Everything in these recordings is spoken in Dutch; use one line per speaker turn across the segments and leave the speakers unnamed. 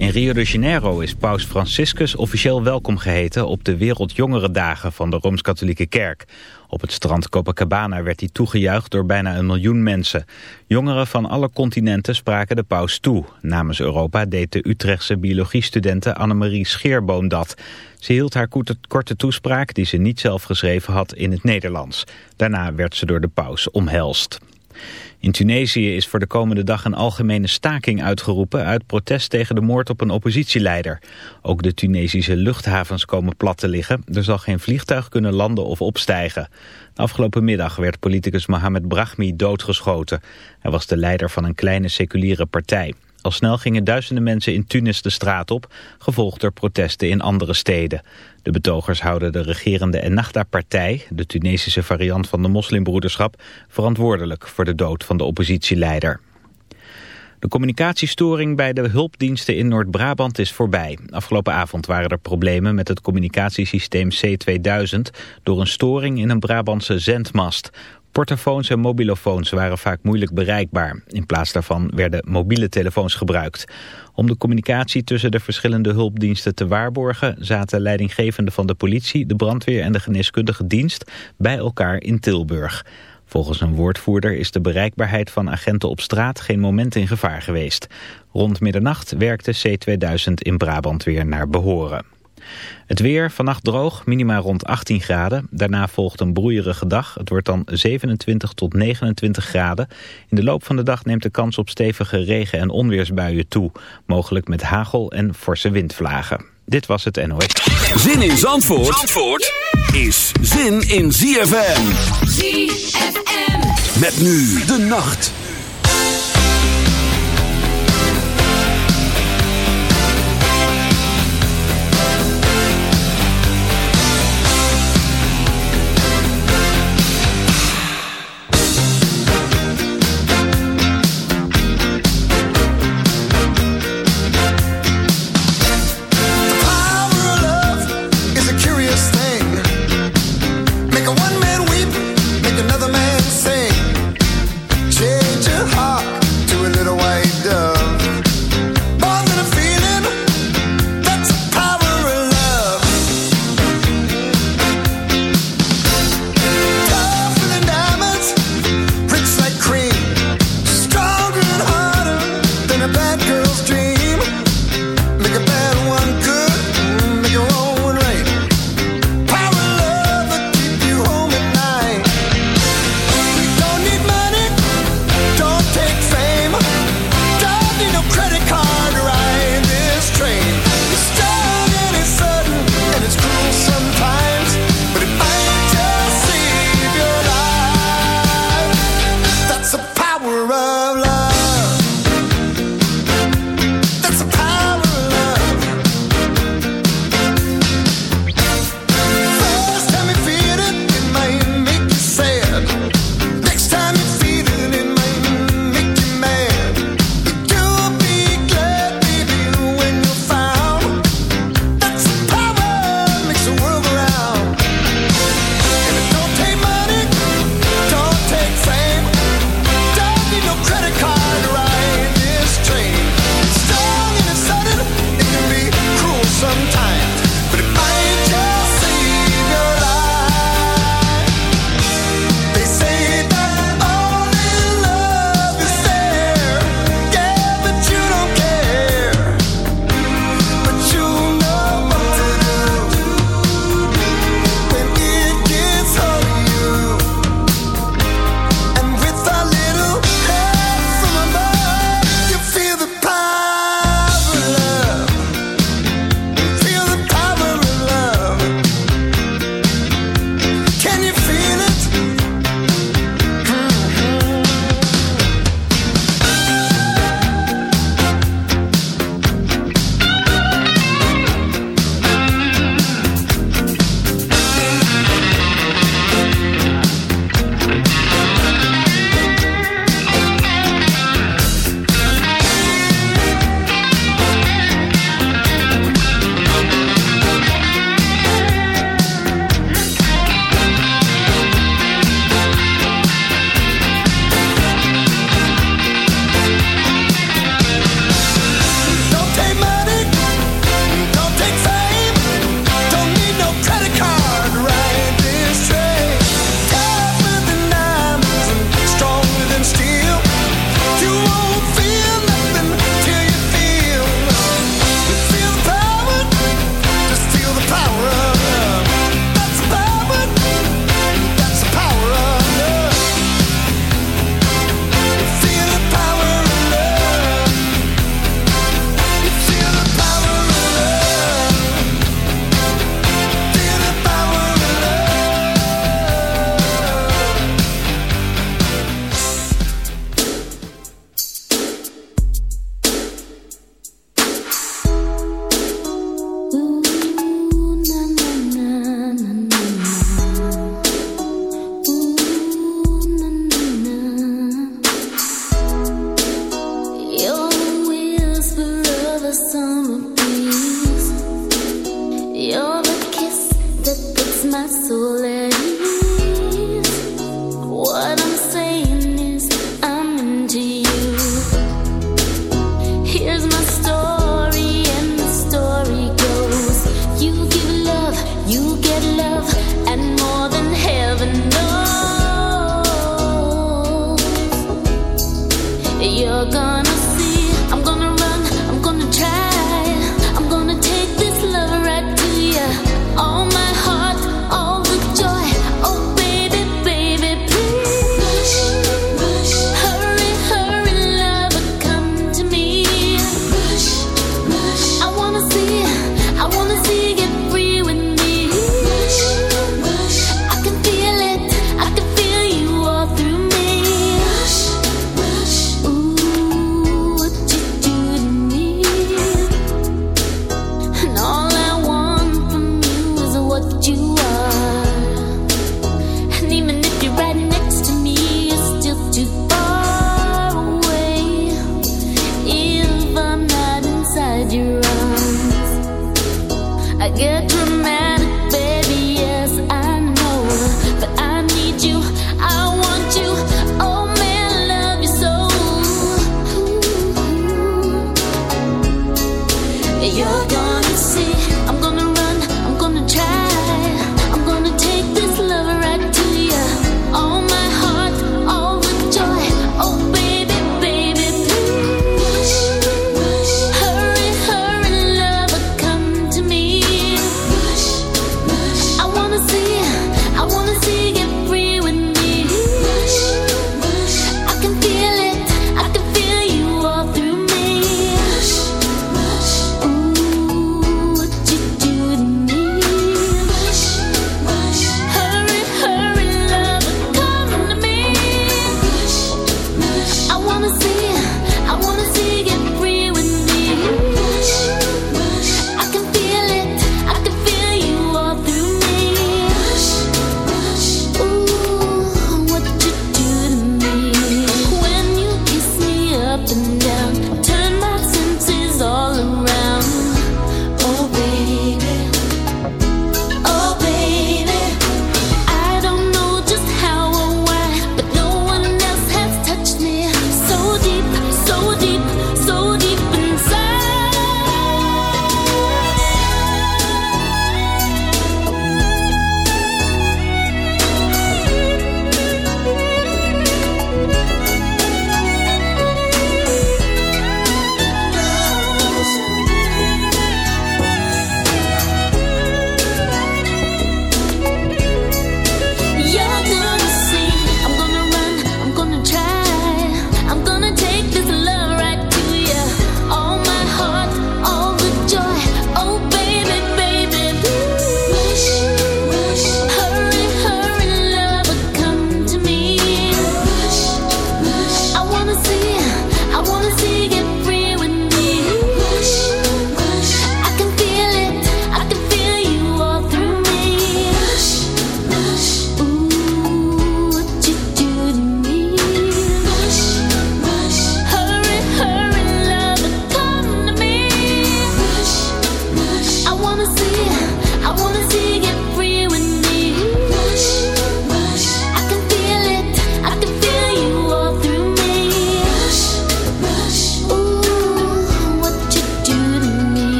In Rio de Janeiro is paus Franciscus officieel welkom geheten... op de Wereldjongerendagen van de Rooms-Katholieke Kerk. Op het strand Copacabana werd hij toegejuicht door bijna een miljoen mensen. Jongeren van alle continenten spraken de paus toe. Namens Europa deed de Utrechtse biologiestudente Annemarie Scheerboom dat. Ze hield haar korte toespraak, die ze niet zelf geschreven had, in het Nederlands. Daarna werd ze door de paus omhelst. In Tunesië is voor de komende dag een algemene staking uitgeroepen uit protest tegen de moord op een oppositieleider. Ook de Tunesische luchthavens komen plat te liggen. Er zal geen vliegtuig kunnen landen of opstijgen. Afgelopen middag werd politicus Mohamed Brahmi doodgeschoten. Hij was de leider van een kleine seculiere partij. Al snel gingen duizenden mensen in Tunis de straat op, gevolgd door protesten in andere steden. De betogers houden de regerende Ennahda-partij, de Tunesische variant van de moslimbroederschap, verantwoordelijk voor de dood van de oppositieleider. De communicatiestoring bij de hulpdiensten in Noord-Brabant is voorbij. Afgelopen avond waren er problemen met het communicatiesysteem C2000 door een storing in een Brabantse zendmast. Portofoons en mobilofoons waren vaak moeilijk bereikbaar. In plaats daarvan werden mobiele telefoons gebruikt. Om de communicatie tussen de verschillende hulpdiensten te waarborgen... zaten leidinggevenden van de politie, de brandweer en de geneeskundige dienst... bij elkaar in Tilburg. Volgens een woordvoerder is de bereikbaarheid van agenten op straat geen moment in gevaar geweest. Rond middernacht werkte C2000 in Brabant weer naar behoren. Het weer, vannacht droog, minima rond 18 graden. Daarna volgt een broeierige dag. Het wordt dan 27 tot 29 graden. In de loop van de dag neemt de kans op stevige regen- en onweersbuien toe. Mogelijk met hagel en forse windvlagen. Dit was het NOS.
Zin in Zandvoort, Zandvoort is zin in ZFM.
ZFM.
Met nu de nacht.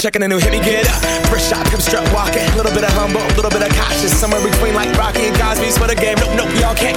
Checking a new hit. Me get up, first shot, come strut walking. A little bit of humble, a little bit of cautious. Somewhere between like Rocky and Cosby's for the game. Nope, nope, y'all can't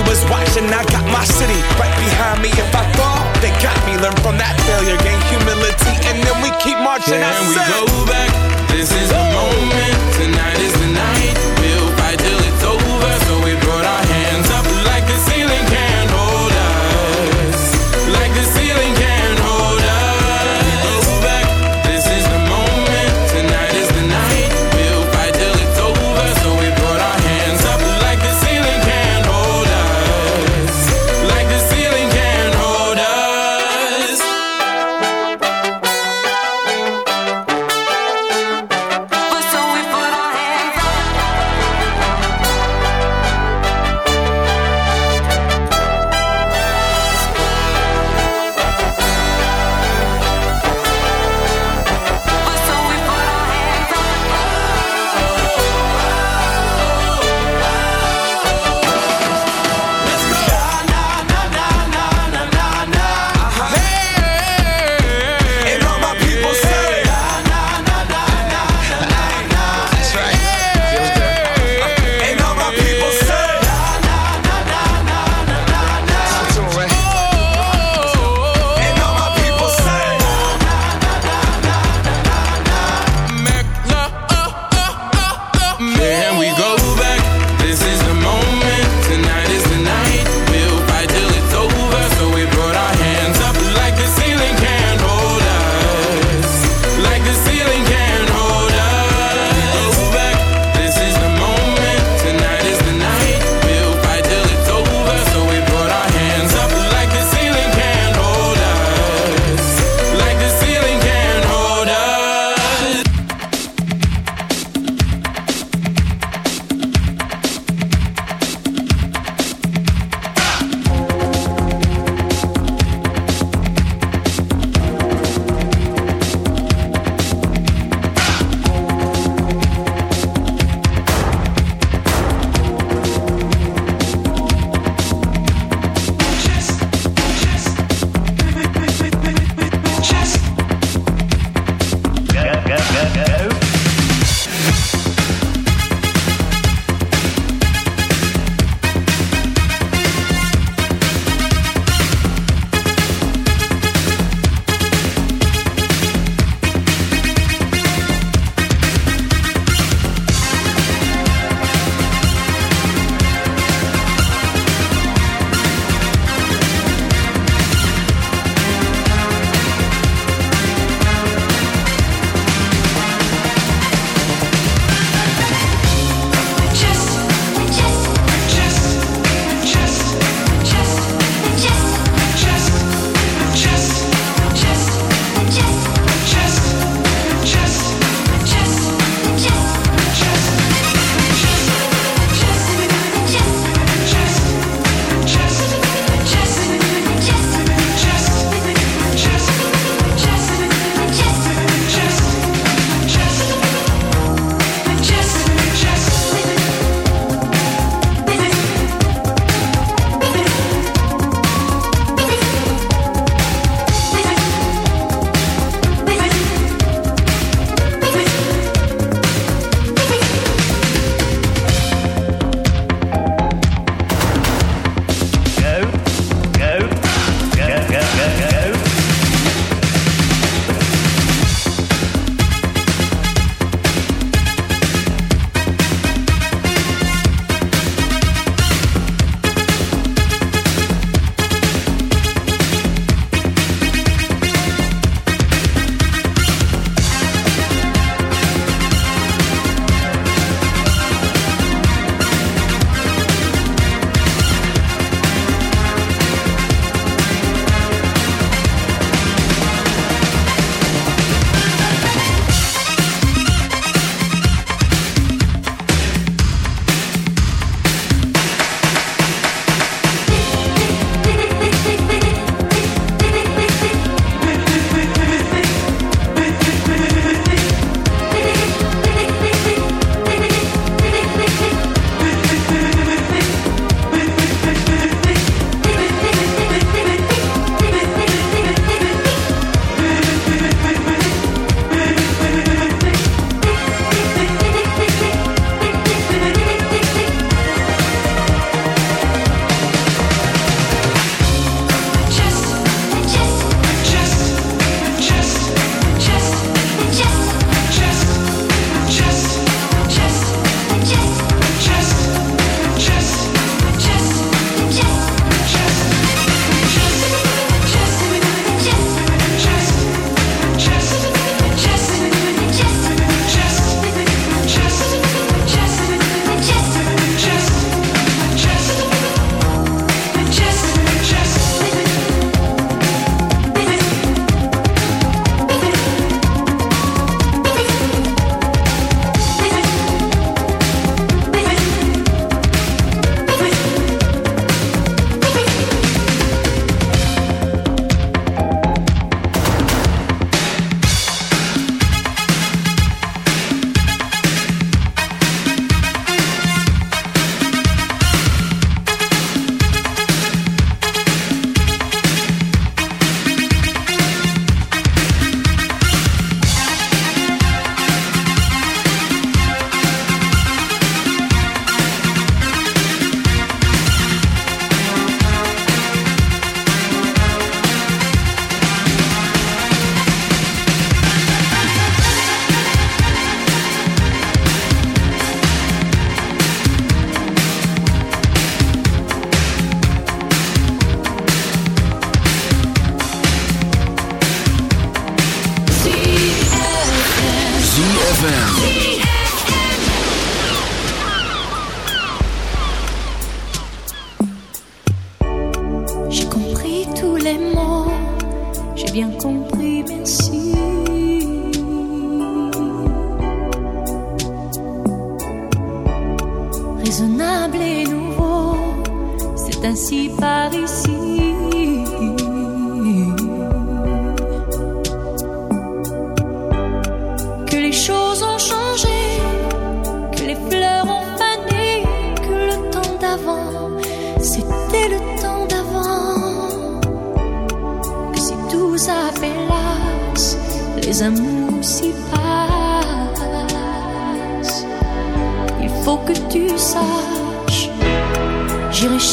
watching. I got my city right behind me. If I fall, they got me. Learn from that failure, gain humility, and then we keep marching.
Can we go back? This is the moment. Tonight is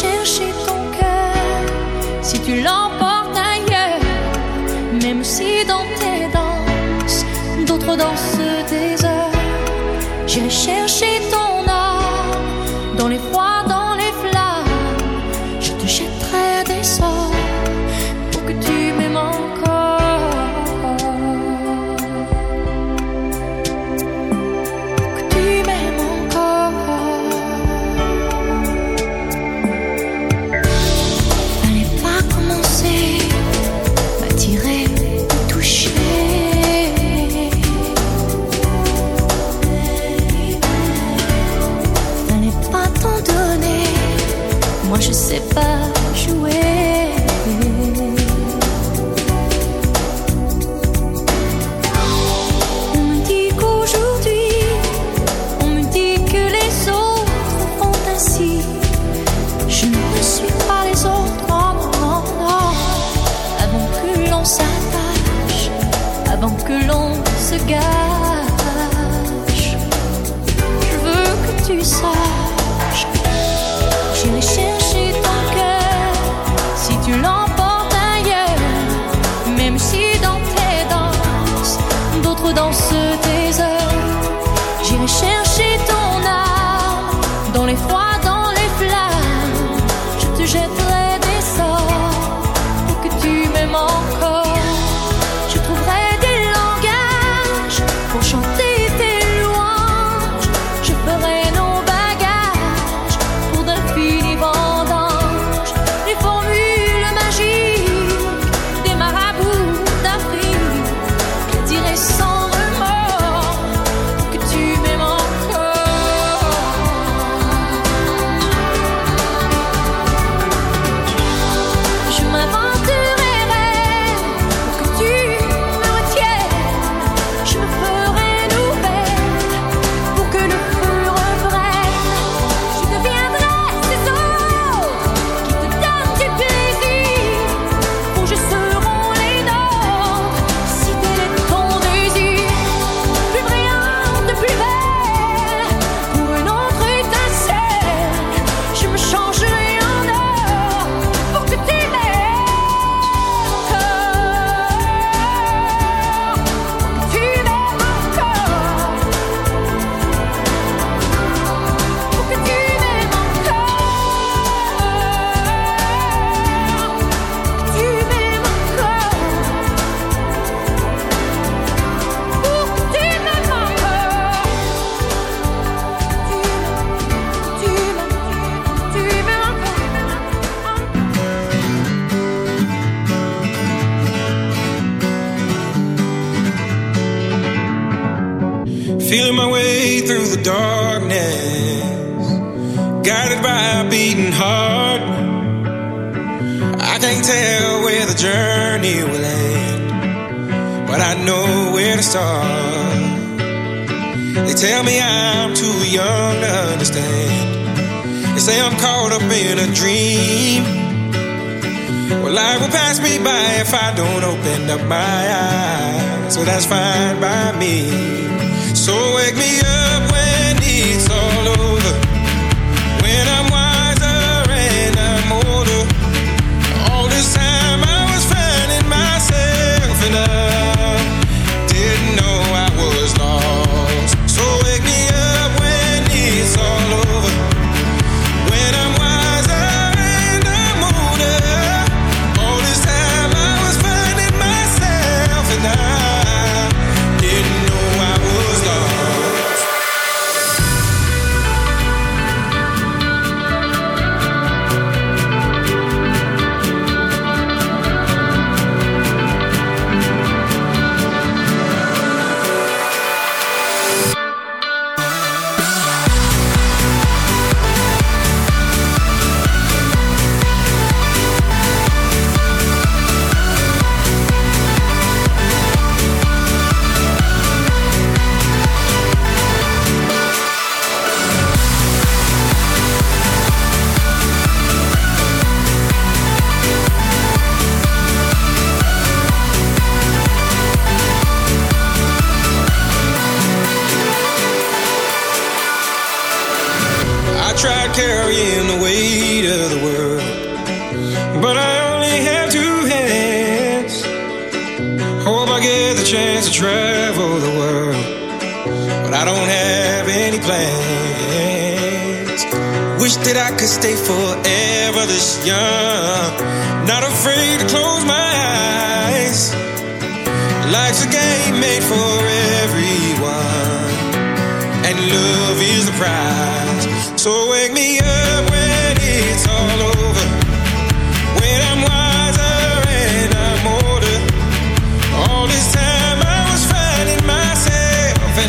chercher ton cœur si tu l'emportes ailleurs, même si dans tes danses d'autres dansent des heures. J'irai chercher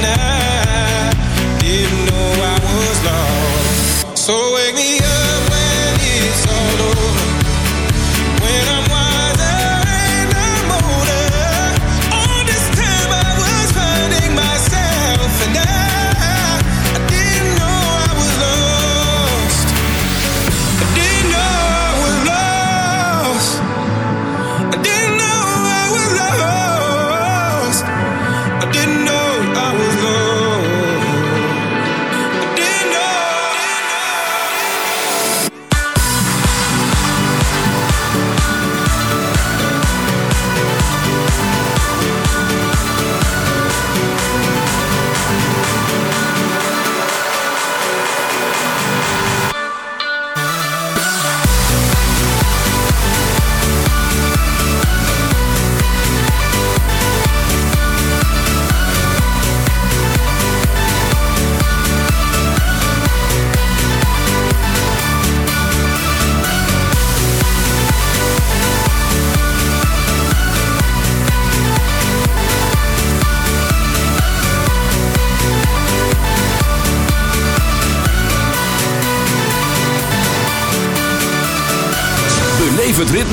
winner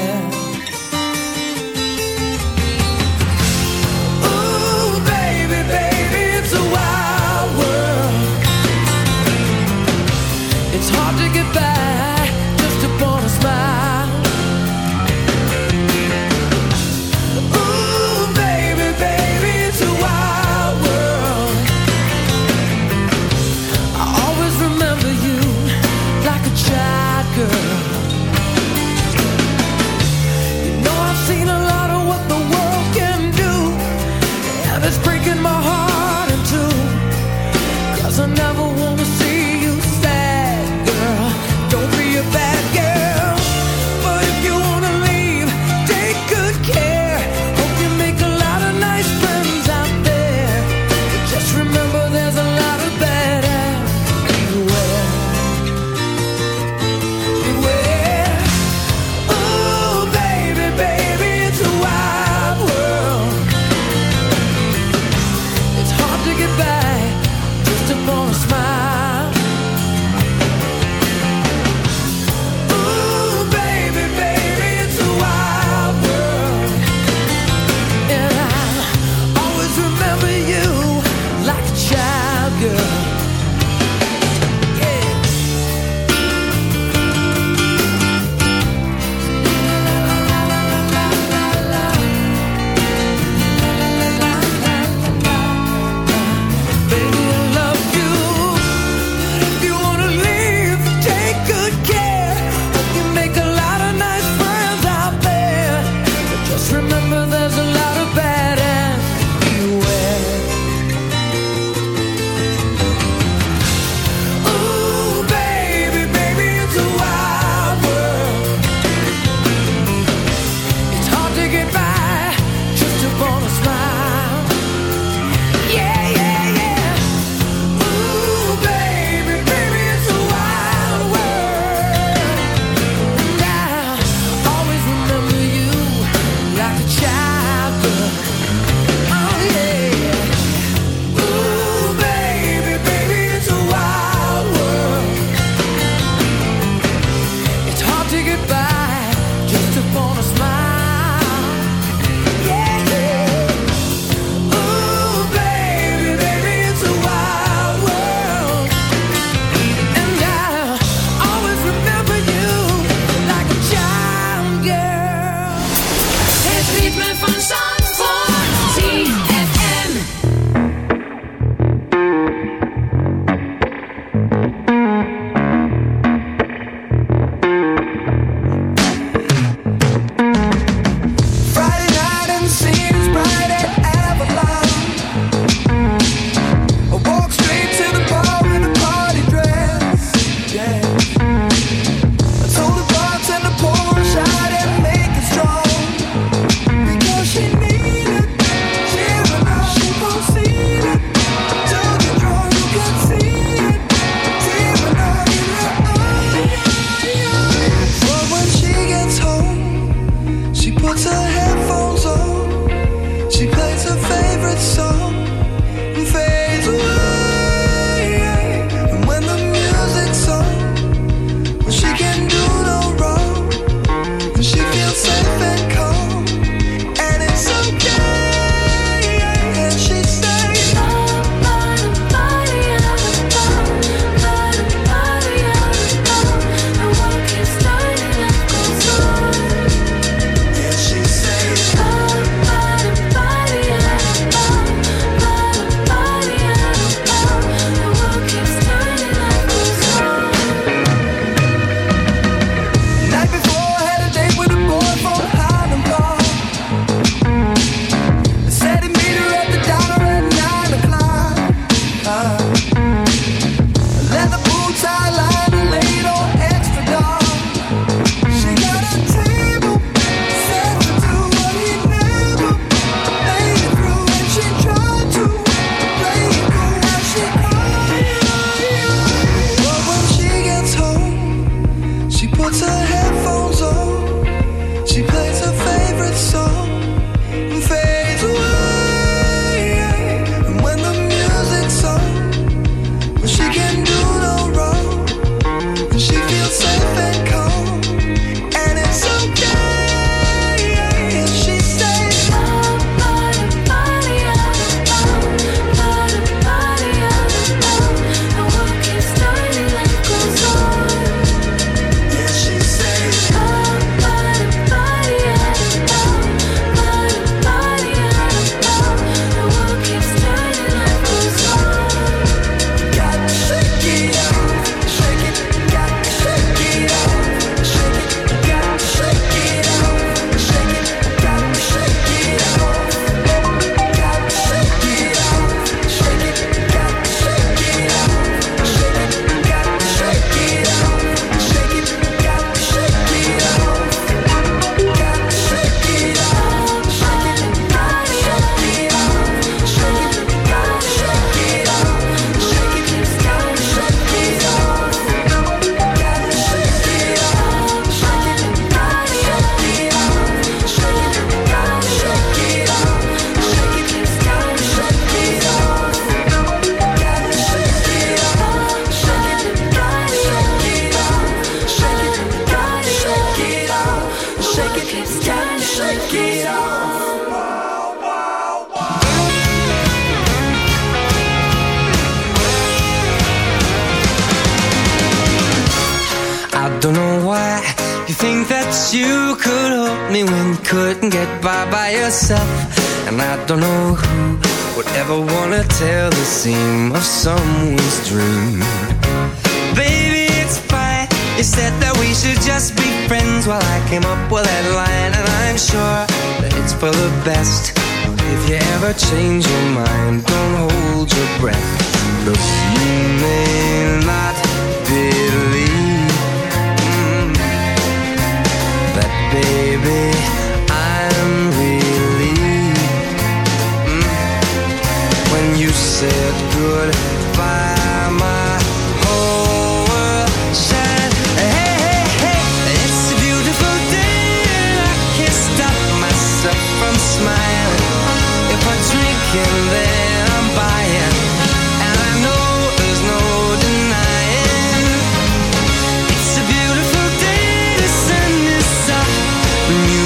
There.
Best. If you ever change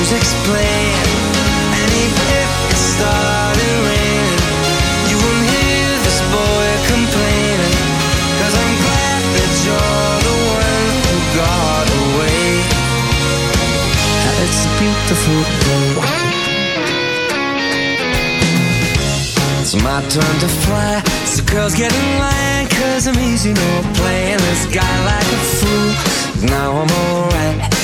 music's playing, and if it raining, you won't hear this boy I'm glad that you're the one who got away. It's a beautiful. It's my turn to fly. So girls get in line, cause I'm easy, no playing this guy like a fool. Now I'm alright.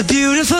a beautiful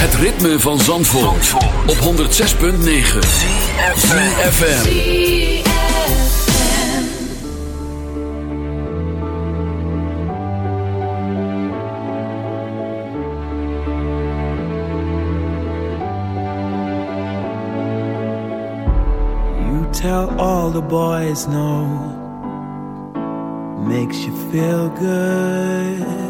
Het ritme van Zandvoort, op 106.9 FM.
You tell all the boys no. Makes you feel good,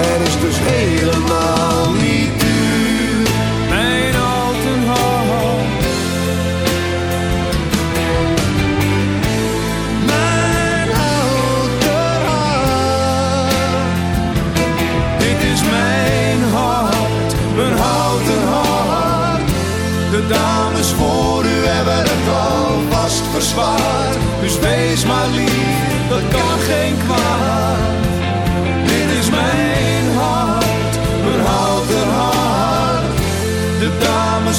Er is dus helemaal niet u
Mijn houten
hart. Mijn houten hart. Dit is mijn hart, mijn houten hart. De dames voor u hebben het al vast verzwaard. Dus wees maar lief, dat kan geen kwaad.